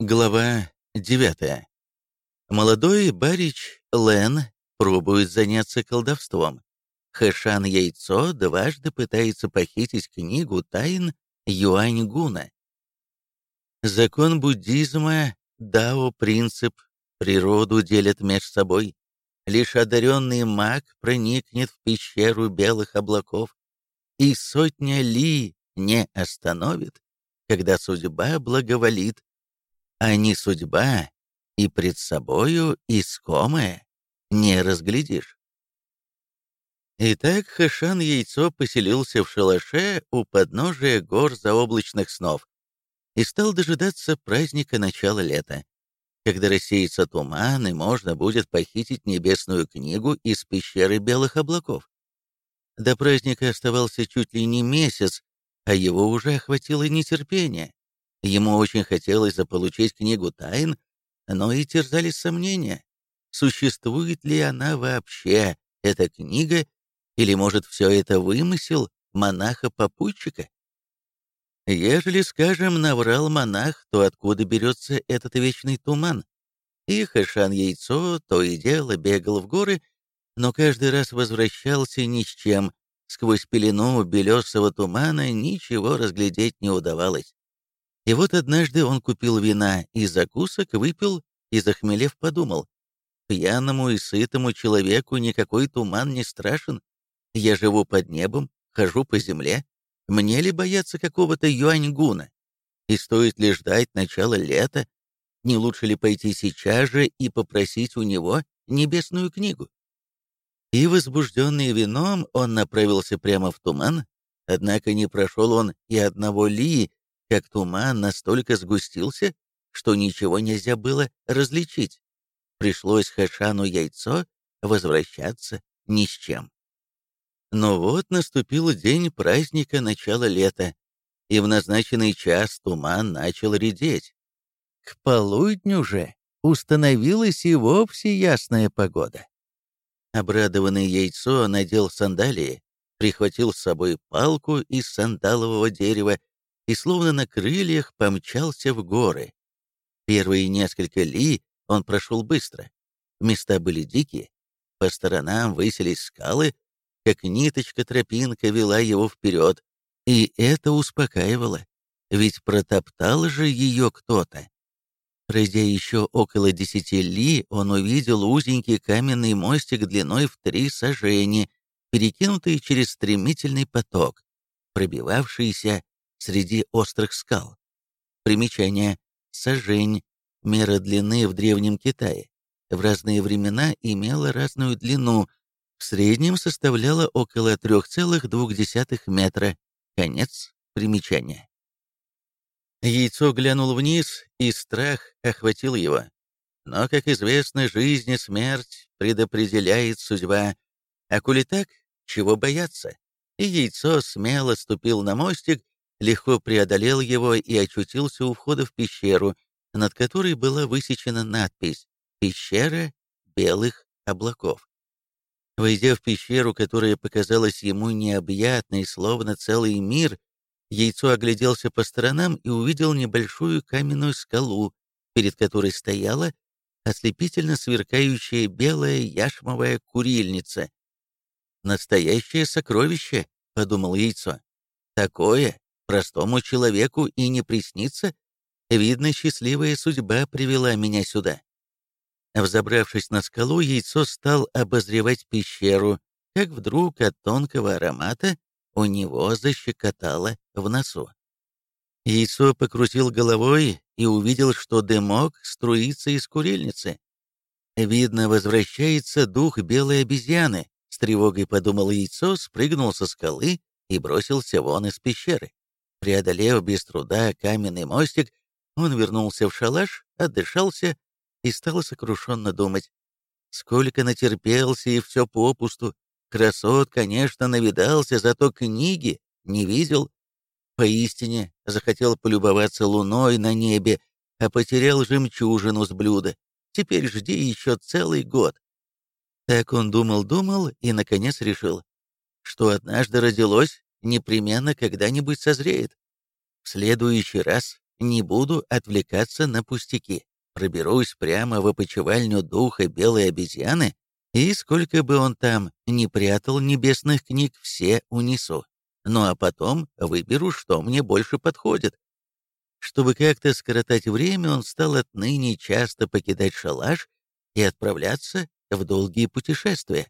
Глава 9. Молодой барич Лен пробует заняться колдовством. Хэшан Яйцо дважды пытается похитить книгу тайн Юань Гуна. Закон буддизма, дао принцип, природу делят между собой. Лишь одаренный маг проникнет в пещеру белых облаков, и сотня ли не остановит, когда судьба благоволит а не судьба, и пред собою искомое не разглядишь. Итак, Хэшан Яйцо поселился в шалаше у подножия гор заоблачных снов и стал дожидаться праздника начала лета, когда рассеется туман и можно будет похитить небесную книгу из пещеры белых облаков. До праздника оставался чуть ли не месяц, а его уже охватило нетерпение. Ему очень хотелось заполучить книгу тайн, но и терзались сомнения, существует ли она вообще, эта книга, или, может, все это вымысел монаха-попутчика? Ежели, скажем, наврал монах, то откуда берется этот вечный туман? И Хэшан Яйцо то и дело бегал в горы, но каждый раз возвращался ни с чем. Сквозь пелену белесого тумана ничего разглядеть не удавалось. И вот однажды он купил вина и закусок, выпил и, захмелев, подумал, пьяному и сытому человеку никакой туман не страшен. Я живу под небом, хожу по земле. Мне ли бояться какого-то юаньгуна? И стоит ли ждать начала лета? Не лучше ли пойти сейчас же и попросить у него небесную книгу? И, возбужденный вином, он направился прямо в туман, однако не прошел он и одного ли, как туман настолько сгустился, что ничего нельзя было различить. Пришлось Хэшану яйцо возвращаться ни с чем. Но вот наступил день праздника начала лета, и в назначенный час туман начал редеть. К полудню же установилась и вовсе ясная погода. Обрадованный яйцо надел сандалии, прихватил с собой палку из сандалового дерева и словно на крыльях помчался в горы. Первые несколько ли он прошел быстро. Места были дикие, по сторонам высились скалы, как ниточка тропинка вела его вперед, и это успокаивало, ведь протоптал же ее кто-то. Пройдя еще около десяти ли, он увидел узенький каменный мостик длиной в три сажени, перекинутый через стремительный поток, пробивавшийся среди острых скал. Примечание. Сажень. Мера длины в Древнем Китае. В разные времена имела разную длину. В среднем составляла около 3,2 метра. Конец примечания. Яйцо глянул вниз, и страх охватил его. Но, как известно, жизнь и смерть предопределяет судьба. А коли так, чего бояться? И яйцо смело ступил на мостик легко преодолел его и очутился у входа в пещеру, над которой была высечена надпись «Пещера белых облаков». Войдя в пещеру, которая показалась ему необъятной, словно целый мир, яйцо огляделся по сторонам и увидел небольшую каменную скалу, перед которой стояла ослепительно сверкающая белая яшмовая курильница. «Настоящее сокровище», — подумал яйцо. «Такое Простому человеку и не приснится. Видно, счастливая судьба привела меня сюда. Взобравшись на скалу, яйцо стал обозревать пещеру, как вдруг от тонкого аромата у него защекотало в носу. Яйцо покрутил головой и увидел, что дымок струится из курильницы. Видно, возвращается дух белой обезьяны. С тревогой подумал яйцо, спрыгнул со скалы и бросился вон из пещеры. Преодолев без труда каменный мостик, он вернулся в шалаш, отдышался и стал сокрушенно думать. Сколько натерпелся и все попусту. Красот, конечно, навидался, зато книги не видел. Поистине захотел полюбоваться луной на небе, а потерял жемчужину с блюда. Теперь жди еще целый год. Так он думал-думал и, наконец, решил, что однажды родилось непременно когда-нибудь созреет. В следующий раз не буду отвлекаться на пустяки. Проберусь прямо в опочивальню духа белой обезьяны, и сколько бы он там ни прятал небесных книг, все унесу. Ну а потом выберу, что мне больше подходит. Чтобы как-то скоротать время, он стал отныне часто покидать шалаш и отправляться в долгие путешествия.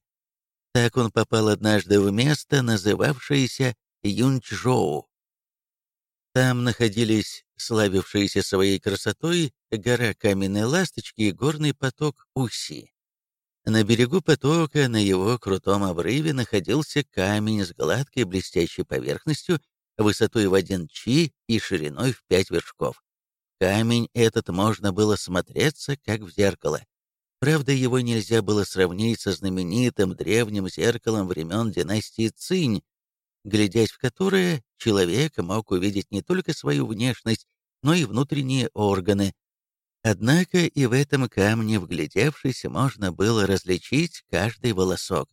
Так он попал однажды в место, называвшееся Юнчжоу. Там находились славившиеся своей красотой гора Каменной Ласточки и горный поток Уси. На берегу потока, на его крутом обрыве, находился камень с гладкой блестящей поверхностью, высотой в один чи и шириной в пять вершков. Камень этот можно было смотреться, как в зеркало. Правда, его нельзя было сравнить со знаменитым древним зеркалом времен династии Цинь, глядясь в которое человек мог увидеть не только свою внешность, но и внутренние органы. Однако и в этом камне, вглядевшись, можно было различить каждый волосок.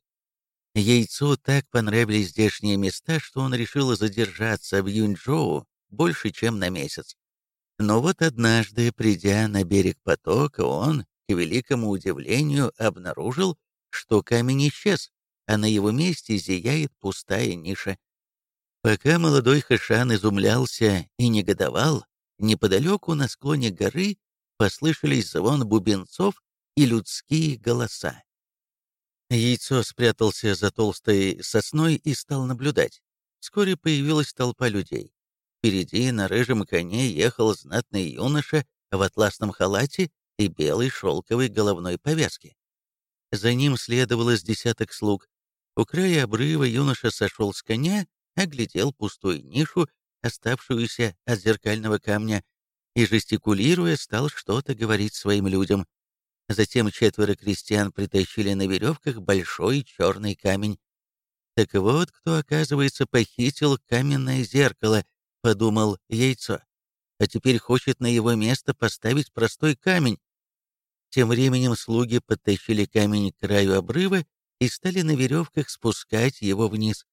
Яйцу так понравились здешние места, что он решил задержаться в Юньчжоу больше, чем на месяц. Но вот однажды, придя на берег потока, он, к великому удивлению, обнаружил, что камень исчез, а на его месте зияет пустая ниша. Пока молодой Хэшан изумлялся и негодовал, неподалеку на склоне горы послышались звон бубенцов и людские голоса. Яйцо спрятался за толстой сосной и стал наблюдать. Вскоре появилась толпа людей. Впереди на рыжем коне ехал знатный юноша в атласном халате и белой шелковой головной повязке. За ним следовало с десяток слуг. У края обрыва юноша сошел с коня, оглядел пустую нишу, оставшуюся от зеркального камня, и, жестикулируя, стал что-то говорить своим людям. Затем четверо крестьян притащили на веревках большой черный камень. «Так вот, кто, оказывается, похитил каменное зеркало», — подумал яйцо. «А теперь хочет на его место поставить простой камень, тем временем слуги подтащили камень к краю обрыва и стали на веревках спускать его вниз.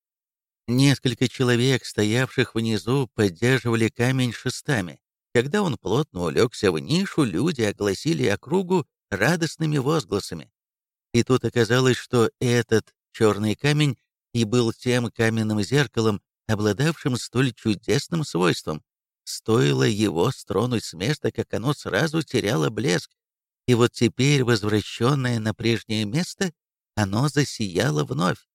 Несколько человек, стоявших внизу, поддерживали камень шестами. Когда он плотно улегся в нишу, люди огласили округу радостными возгласами. И тут оказалось, что этот черный камень и был тем каменным зеркалом, обладавшим столь чудесным свойством. Стоило его стронуть с места, как оно сразу теряло блеск, и вот теперь, возвращенное на прежнее место, оно засияло вновь.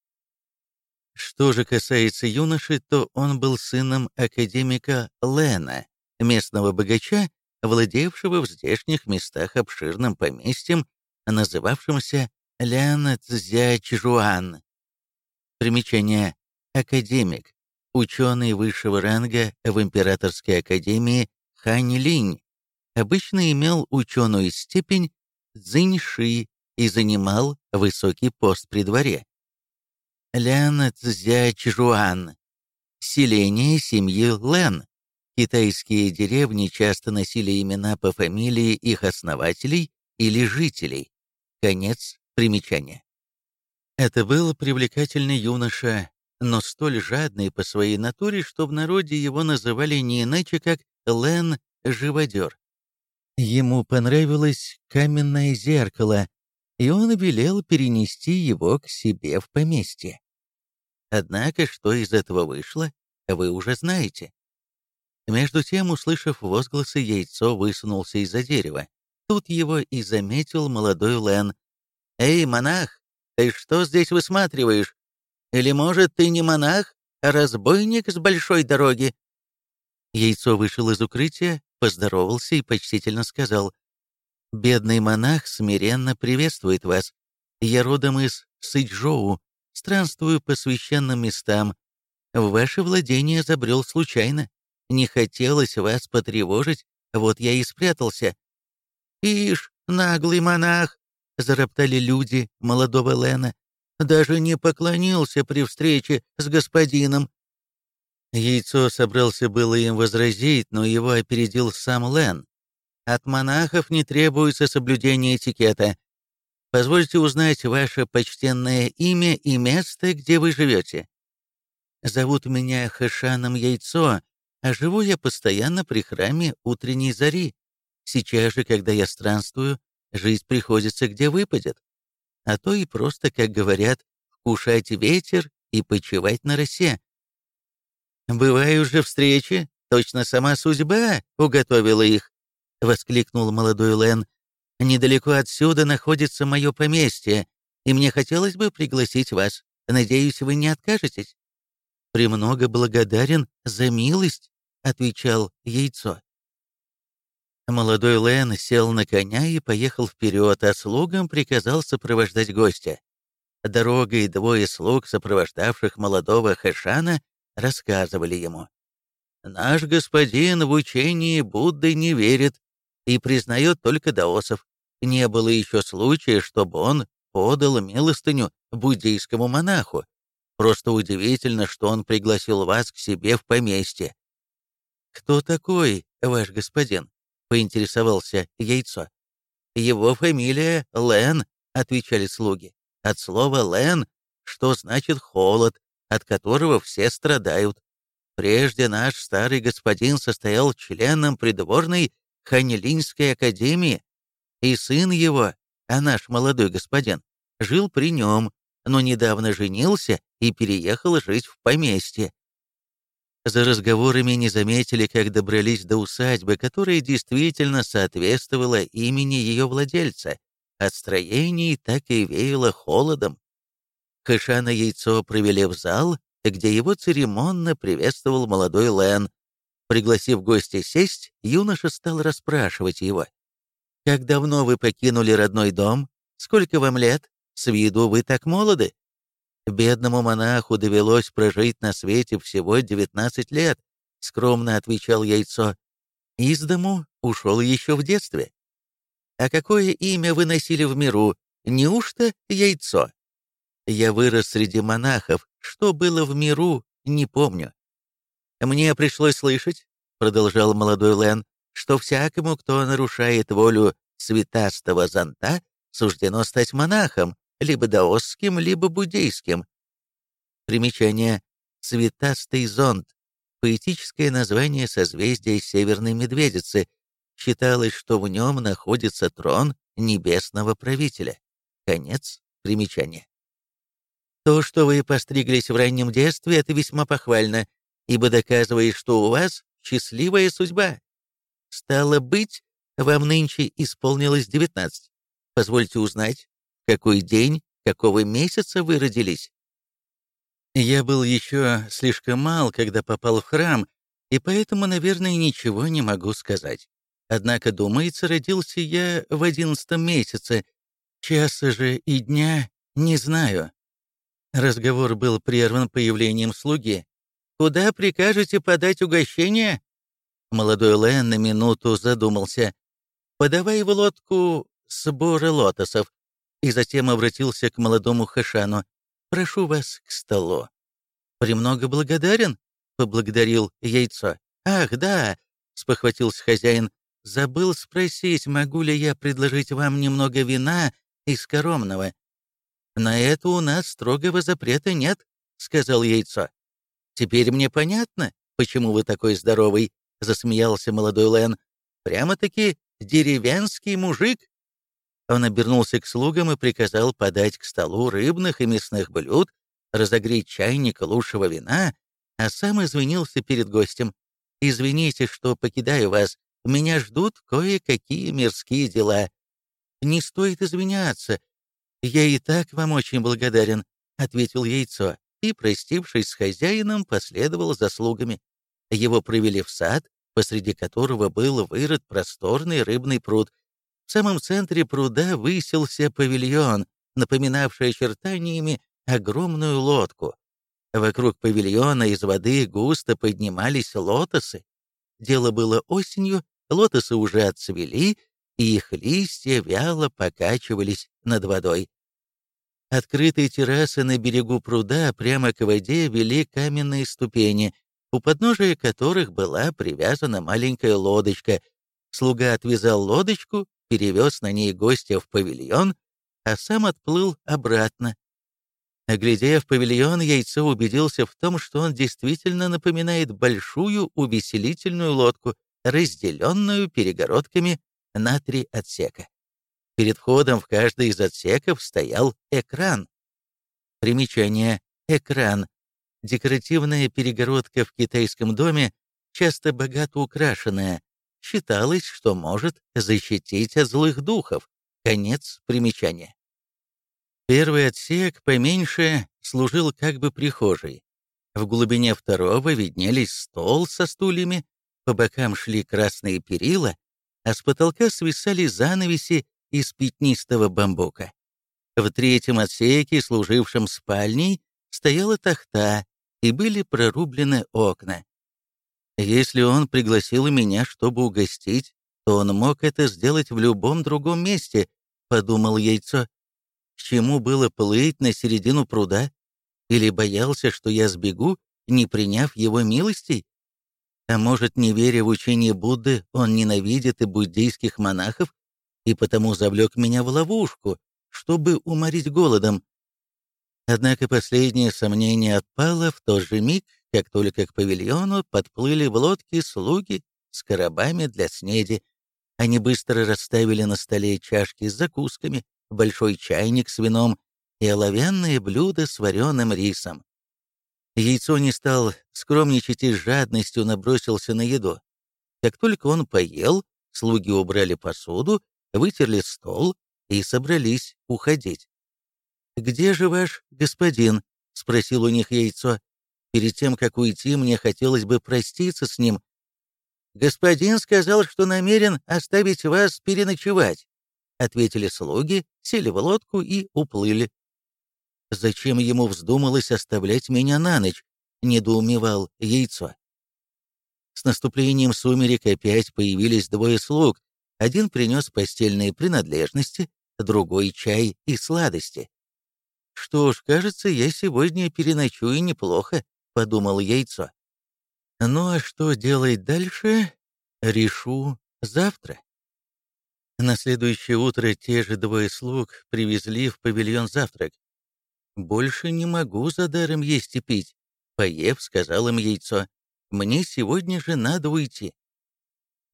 Что же касается юноши, то он был сыном академика Лена, местного богача, владевшего в здешних местах обширным поместьем, называвшимся Лян Цзячжуан. Примечание. Академик. Ученый высшего ранга в Императорской академии Хань Линь, обычно имел ученую степень Цзиньши и занимал высокий пост при дворе. Лян Цзячжуан. Селение семьи Лэн. Китайские деревни часто носили имена по фамилии их основателей или жителей. Конец примечания. Это был привлекательный юноша, но столь жадный по своей натуре, что в народе его называли не иначе, как Лэн-живодер. Ему понравилось каменное зеркало, и он велел перенести его к себе в поместье. Однако, что из этого вышло, вы уже знаете. Между тем, услышав возгласы, яйцо высунулся из-за дерева. Тут его и заметил молодой Лен. «Эй, монах, ты что здесь высматриваешь? Или, может, ты не монах, а разбойник с большой дороги?» Яйцо вышел из укрытия, поздоровался и почтительно сказал, «Бедный монах смиренно приветствует вас. Я родом из Сычжоу, странствую по священным местам. В ваше владение забрел случайно. Не хотелось вас потревожить, вот я и спрятался». «Ишь, наглый монах!» — зароптали люди молодого Лена. «Даже не поклонился при встрече с господином. Яйцо собрался было им возразить, но его опередил сам Лен. «От монахов не требуется соблюдение этикета. Позвольте узнать ваше почтенное имя и место, где вы живете». «Зовут меня Хэшаном Яйцо, а живу я постоянно при храме утренней зари. Сейчас же, когда я странствую, жизнь приходится где выпадет. А то и просто, как говорят, вкушать ветер и почивать на росе. «Бывают же встречи, точно сама судьба уготовила их», — воскликнул молодой Лен. «Недалеко отсюда находится мое поместье, и мне хотелось бы пригласить вас. Надеюсь, вы не откажетесь?» «Премного благодарен за милость», — отвечал яйцо. Молодой Лэн сел на коня и поехал вперед, а слугам приказал сопровождать гостя. Дорогой двое слуг, сопровождавших молодого Хэшана, рассказывали ему. «Наш господин в учении Будды не верит и признает только даосов. Не было еще случая, чтобы он подал милостыню буддийскому монаху. Просто удивительно, что он пригласил вас к себе в поместье». «Кто такой ваш господин?» — поинтересовался яйцо. «Его фамилия Лэн», — отвечали слуги. «От слова Лэн, что значит холод, от которого все страдают. Прежде наш старый господин состоял членом придворной Ханилинской академии, и сын его, а наш молодой господин, жил при нем, но недавно женился и переехал жить в поместье. За разговорами не заметили, как добрались до усадьбы, которая действительно соответствовала имени ее владельца. От строений так и веяло холодом. Хэшана яйцо провели в зал, где его церемонно приветствовал молодой Лэн. Пригласив гостя сесть, юноша стал расспрашивать его. «Как давно вы покинули родной дом? Сколько вам лет? С виду вы так молоды?» Бедному монаху довелось прожить на свете всего 19 лет, скромно отвечал яйцо. Из дому ушел еще в детстве. А какое имя вы носили в миру? Неужто яйцо? Я вырос среди монахов. Что было в миру, не помню. Мне пришлось слышать, продолжал молодой Лен, что всякому, кто нарушает волю цветастого зонта, суждено стать монахом, либо даосским, либо буддийским. Примечание «Цветастый зонд» — поэтическое название созвездия Северной Медведицы. Считалось, что в нем находится трон небесного правителя. Конец примечания. То, что вы постриглись в раннем детстве, это весьма похвально, ибо доказывает, что у вас счастливая судьба. Стало быть, вам нынче исполнилось девятнадцать. Позвольте узнать, какой день, какого месяца вы родились? Я был еще слишком мал, когда попал в храм, и поэтому, наверное, ничего не могу сказать. Однако, думается, родился я в одиннадцатом месяце. Часа же и дня не знаю. Разговор был прерван появлением слуги. «Куда прикажете подать угощение?» Молодой Лэн на минуту задумался. «Подавай в лодку сбора лотосов и затем обратился к молодому Хашану. «Прошу вас к столу». «Премного благодарен?» — поблагодарил яйцо. «Ах, да!» — спохватился хозяин. «Забыл спросить, могу ли я предложить вам немного вина из коромного?» «На это у нас строгого запрета нет», — сказал яйцо. «Теперь мне понятно, почему вы такой здоровый», — засмеялся молодой Лэн. «Прямо-таки деревенский мужик». Он обернулся к слугам и приказал подать к столу рыбных и мясных блюд, разогреть чайник лучшего вина, а сам извинился перед гостем. «Извините, что покидаю вас. Меня ждут кое-какие мирские дела». «Не стоит извиняться. Я и так вам очень благодарен», — ответил яйцо, и, простившись с хозяином, последовал за слугами. Его провели в сад, посреди которого был вырыт просторный рыбный пруд, в самом центре пруда высился павильон, напоминавший очертаниями огромную лодку. Вокруг павильона из воды густо поднимались лотосы. Дело было осенью, лотосы уже отцвели, и их листья вяло покачивались над водой. Открытые террасы на берегу пруда прямо к воде вели каменные ступени, у подножия которых была привязана маленькая лодочка. Слуга отвязал лодочку перевез на ней гостя в павильон, а сам отплыл обратно. Оглядев павильон, яйцо убедился в том, что он действительно напоминает большую увеселительную лодку, разделенную перегородками на три отсека. Перед входом в каждый из отсеков стоял экран. Примечание. Экран. Декоративная перегородка в китайском доме, часто богато украшенная, считалось, что может защитить от злых духов. Конец примечания. Первый отсек, поменьше, служил как бы прихожей. В глубине второго виднелись стол со стульями, по бокам шли красные перила, а с потолка свисали занавеси из пятнистого бамбука. В третьем отсеке, служившем спальней, стояла тахта, и были прорублены окна. Если он пригласил меня, чтобы угостить, то он мог это сделать в любом другом месте, подумал яйцо. К чему было плыть на середину пруда? Или боялся, что я сбегу, не приняв его милостей? А может, не веря в учение Будды, он ненавидит и буддийских монахов, и потому завлек меня в ловушку, чтобы уморить голодом. Однако последнее сомнение отпало в тот же миг, как только к павильону подплыли в лодке слуги с коробами для снеди. Они быстро расставили на столе чашки с закусками, большой чайник с вином и оловянные блюда с вареным рисом. Яйцо не стал скромничать и с жадностью набросился на еду. Как только он поел, слуги убрали посуду, вытерли стол и собрались уходить. «Где же ваш господин?» — спросил у них яйцо. «Перед тем, как уйти, мне хотелось бы проститься с ним». «Господин сказал, что намерен оставить вас переночевать», — ответили слуги, сели в лодку и уплыли. «Зачем ему вздумалось оставлять меня на ночь?» — недоумевал яйцо. С наступлением сумерек опять появились двое слуг. Один принес постельные принадлежности, другой — чай и сладости. «Что ж, кажется, я сегодня переночую неплохо», — подумал яйцо. «Ну а что делать дальше, решу завтра». На следующее утро те же двое слуг привезли в павильон завтрак. «Больше не могу за даром есть и пить», — поев, сказал им яйцо. «Мне сегодня же надо уйти».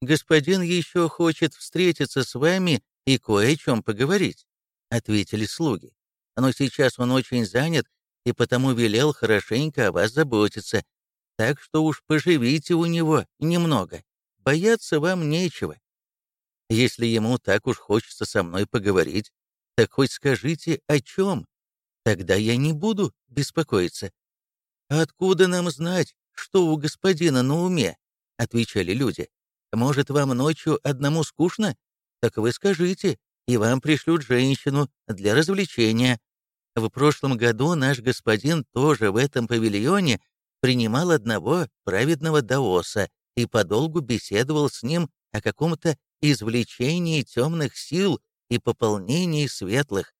«Господин еще хочет встретиться с вами и кое о чем поговорить», — ответили слуги но сейчас он очень занят и потому велел хорошенько о вас заботиться. Так что уж поживите у него немного. Бояться вам нечего. Если ему так уж хочется со мной поговорить, так хоть скажите, о чем. Тогда я не буду беспокоиться. «Откуда нам знать, что у господина на уме?» — отвечали люди. «Может, вам ночью одному скучно? Так вы скажите, и вам пришлют женщину для развлечения. В прошлом году наш господин тоже в этом павильоне принимал одного праведного даоса и подолгу беседовал с ним о каком-то извлечении темных сил и пополнении светлых.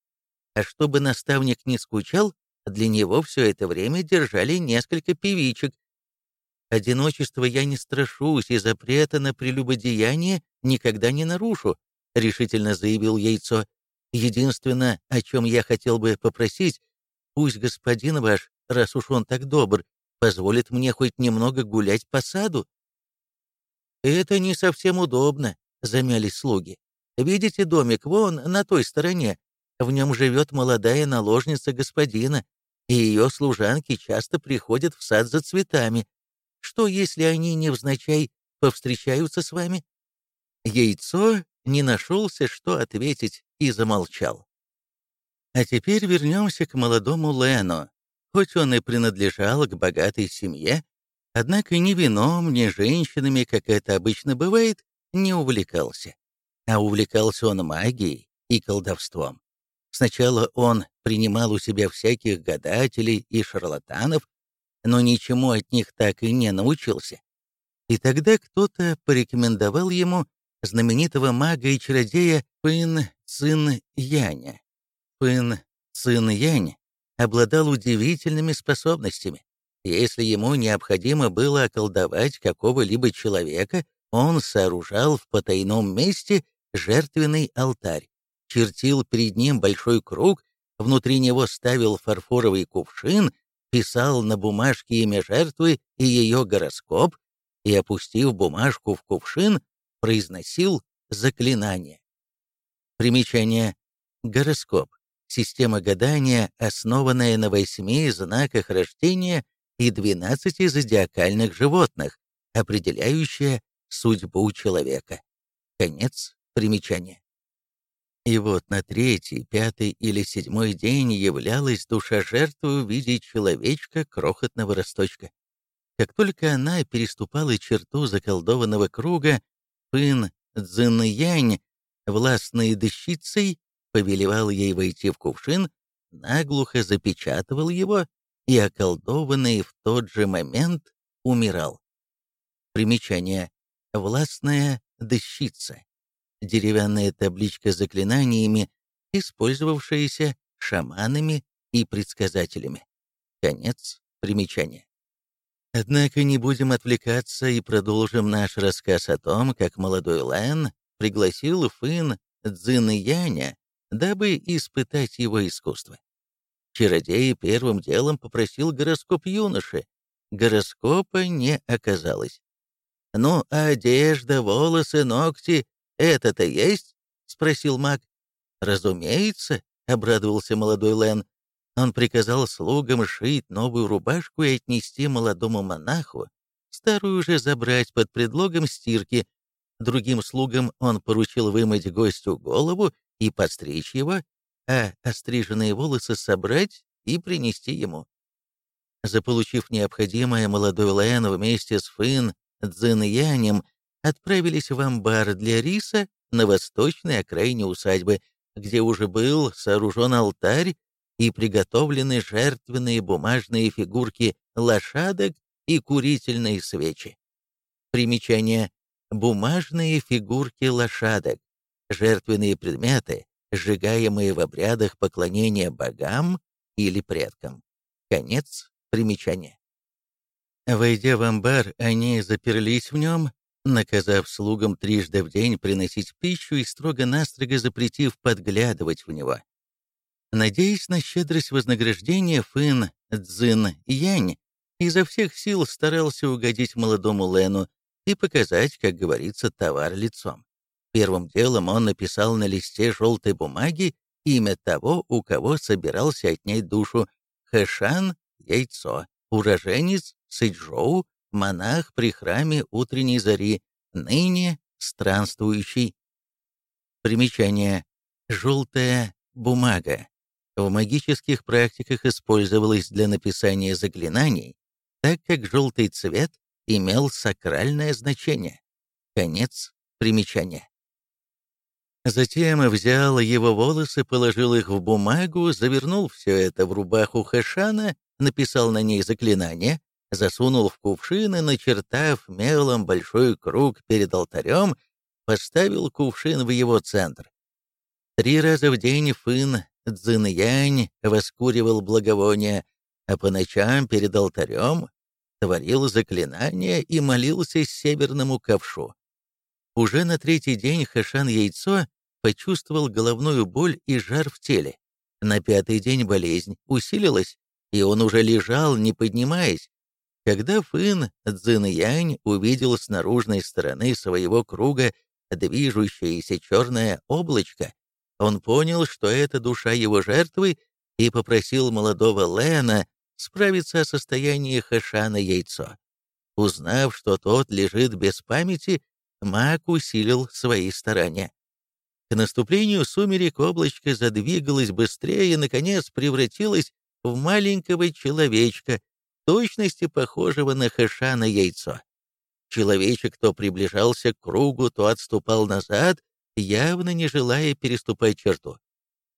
А чтобы наставник не скучал, для него все это время держали несколько певичек. Одиночество я не страшусь и запрета на прелюбодеяние никогда не нарушу, — решительно заявил Яйцо. «Единственное, о чем я хотел бы попросить, пусть господин ваш, раз уж он так добр, позволит мне хоть немного гулять по саду». «Это не совсем удобно», — замялись слуги. «Видите домик вон на той стороне? В нем живет молодая наложница господина, и ее служанки часто приходят в сад за цветами. Что, если они невзначай повстречаются с вами?» Яйцо не нашелся, что ответить, и замолчал. А теперь вернемся к молодому Лену. Хоть он и принадлежал к богатой семье, однако ни вином, ни женщинами, как это обычно бывает, не увлекался. А увлекался он магией и колдовством. Сначала он принимал у себя всяких гадателей и шарлатанов, но ничему от них так и не научился. И тогда кто-то порекомендовал ему знаменитого мага и чародея Пын Цин Яня. Пын Цин Янь обладал удивительными способностями. Если ему необходимо было околдовать какого-либо человека, он сооружал в потайном месте жертвенный алтарь, чертил перед ним большой круг, внутри него ставил фарфоровый кувшин, писал на бумажке имя жертвы и ее гороскоп, и, опустив бумажку в кувшин, произносил заклинание. Примечание. Гороскоп. Система гадания, основанная на восьми знаках рождения и двенадцати зодиакальных животных, определяющая судьбу человека. Конец примечания. И вот на третий, пятый или седьмой день являлась душа жертвы в виде человечка крохотного росточка. Как только она переступала черту заколдованного круга, Пын Цзиньянь, властной дощицей, повелевал ей войти в кувшин, наглухо запечатывал его и, околдованный в тот же момент, умирал. Примечание. Властная дощица деревянная табличка с заклинаниями, использовавшаяся шаманами и предсказателями. Конец примечания. Однако не будем отвлекаться и продолжим наш рассказ о том, как молодой Лэн пригласил Фын Цзиньяня, дабы испытать его искусство. Чародей первым делом попросил гороскоп юноши. Гороскопа не оказалось. Ну, одежда, волосы, ногти «Это-то есть?» — спросил маг. «Разумеется», — обрадовался молодой Лэн. Он приказал слугам шить новую рубашку и отнести молодому монаху, старую уже забрать под предлогом стирки. Другим слугам он поручил вымыть гостю голову и подстричь его, а остриженные волосы собрать и принести ему. Заполучив необходимое, молодой Лэн вместе с Фын Цзиньянем отправились в амбар для риса на восточной окраине усадьбы, где уже был сооружен алтарь и приготовлены жертвенные бумажные фигурки лошадок и курительные свечи. Примечание. Бумажные фигурки лошадок. Жертвенные предметы, сжигаемые в обрядах поклонения богам или предкам. Конец примечания. Войдя в амбар, они заперлись в нем, наказав слугам трижды в день приносить пищу и строго-настрого запретив подглядывать в него. Надеясь на щедрость вознаграждения, Фын Цзин Янь изо всех сил старался угодить молодому Лену и показать, как говорится, товар лицом. Первым делом он написал на листе желтой бумаги имя того, у кого собирался отнять душу — Хэшан Яйцо, уроженец Сычжоу, монах при храме утренней зари, ныне странствующий. Примечание. Желтая бумага. В магических практиках использовалась для написания заклинаний, так как желтый цвет имел сакральное значение. Конец примечания. Затем взял его волосы, положил их в бумагу, завернул все это в рубаху Хэшана, написал на ней заклинание, засунул в кувшин и, начертав мелом большой круг перед алтарем, поставил кувшин в его центр. Три раза в день Фын Цзиньянь воскуривал благовония, а по ночам перед алтарем творил заклинания и молился северному ковшу. Уже на третий день Хашан Яйцо почувствовал головную боль и жар в теле. На пятый день болезнь усилилась, и он уже лежал, не поднимаясь, когда Фын Цзиньянь увидел с наружной стороны своего круга движущееся черное облачко, он понял, что это душа его жертвы, и попросил молодого Лена справиться о состоянии Хэшана Яйцо. Узнав, что тот лежит без памяти, маг усилил свои старания. К наступлению сумерек облачко задвигалось быстрее и, наконец, превратилось в маленького человечка, точности похожего на Хэшана яйцо. Человечек то приближался к кругу, то отступал назад, явно не желая переступать черту.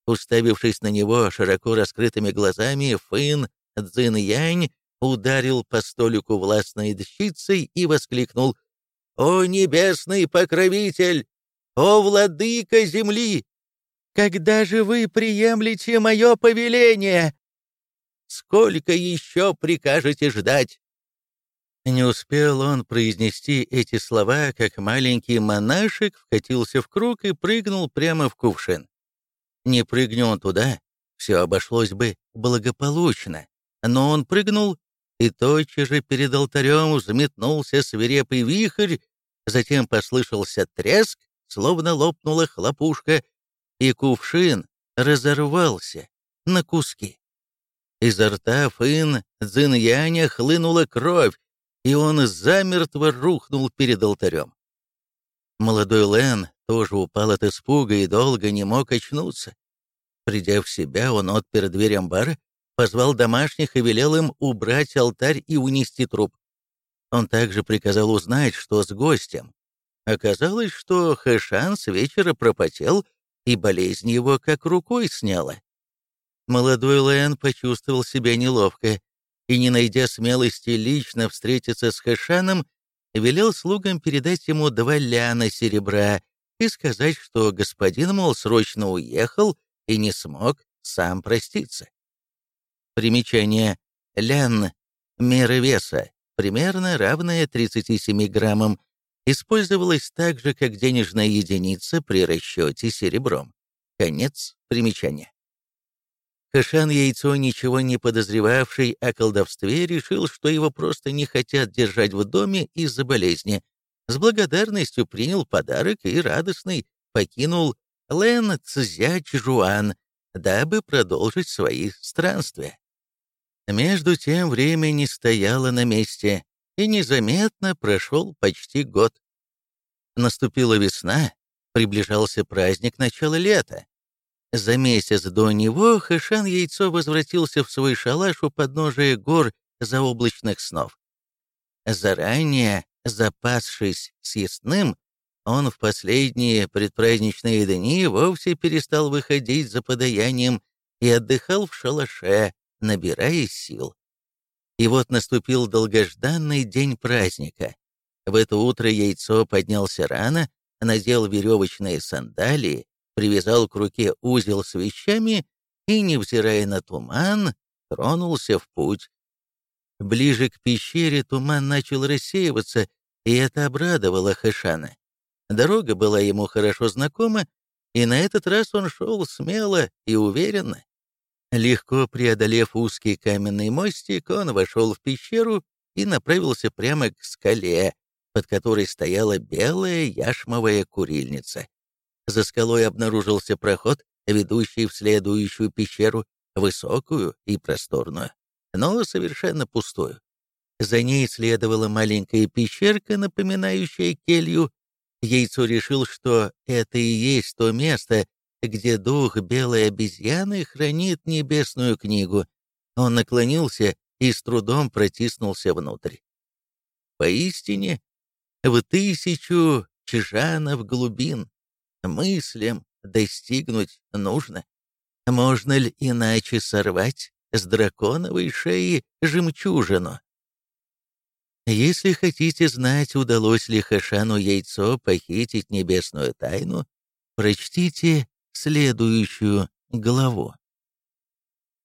Уставившись на него широко раскрытыми глазами, Фын Цзин ударил по столику властной дщицей и воскликнул «О небесный покровитель! О владыка земли! Когда же вы приемлете мое повеление?» Сколько еще прикажете ждать?» Не успел он произнести эти слова, как маленький монашек вкатился в круг и прыгнул прямо в кувшин. Не прыгнул туда, все обошлось бы благополучно, но он прыгнул, и тотчас же перед алтарем взметнулся свирепый вихрь, затем послышался треск, словно лопнула хлопушка, и кувшин разорвался на куски. Изо рта Фын Цзиньяня хлынула кровь, и он замертво рухнул перед алтарем. Молодой Лэн тоже упал от испуга и долго не мог очнуться. Придя в себя, он отпер дверь амбара, позвал домашних и велел им убрать алтарь и унести труп. Он также приказал узнать, что с гостем. Оказалось, что Хэшан с вечера пропотел, и болезнь его как рукой сняла. Молодой Лэн почувствовал себя неловко и, не найдя смелости лично встретиться с Хэшаном, велел слугам передать ему два ляна серебра и сказать, что господин, мол, срочно уехал и не смог сам проститься. Примечание. Лян. Мера веса, примерно равная 37 граммам, использовалась так же, как денежная единица при расчете серебром. Конец примечания. Хэшан Яйцо, ничего не подозревавший о колдовстве, решил, что его просто не хотят держать в доме из-за болезни. С благодарностью принял подарок и радостный покинул Лэн Цзячжуан, дабы продолжить свои странствия. Между тем время не стояло на месте, и незаметно прошел почти год. Наступила весна, приближался праздник начала лета. За месяц до него Хэшан Яйцо возвратился в свой шалаш у подножия гор заоблачных снов. Заранее запасшись съестным, он в последние предпраздничные дни вовсе перестал выходить за подаянием и отдыхал в шалаше, набирая сил. И вот наступил долгожданный день праздника. В это утро яйцо поднялся рано, надел веревочные сандалии, привязал к руке узел с вещами и, невзирая на туман, тронулся в путь. Ближе к пещере туман начал рассеиваться, и это обрадовало Хэшана. Дорога была ему хорошо знакома, и на этот раз он шел смело и уверенно. Легко преодолев узкий каменный мостик, он вошел в пещеру и направился прямо к скале, под которой стояла белая яшмовая курильница. За скалой обнаружился проход, ведущий в следующую пещеру, высокую и просторную, но совершенно пустую. За ней следовала маленькая пещерка, напоминающая келью. Яйцо решил, что это и есть то место, где дух белой обезьяны хранит небесную книгу. Он наклонился и с трудом протиснулся внутрь. Поистине, в тысячу чжанов глубин мыслям достигнуть нужно. Можно ли иначе сорвать с драконовой шеи жемчужину? Если хотите знать, удалось ли Хашану яйцо похитить небесную тайну, прочтите следующую главу.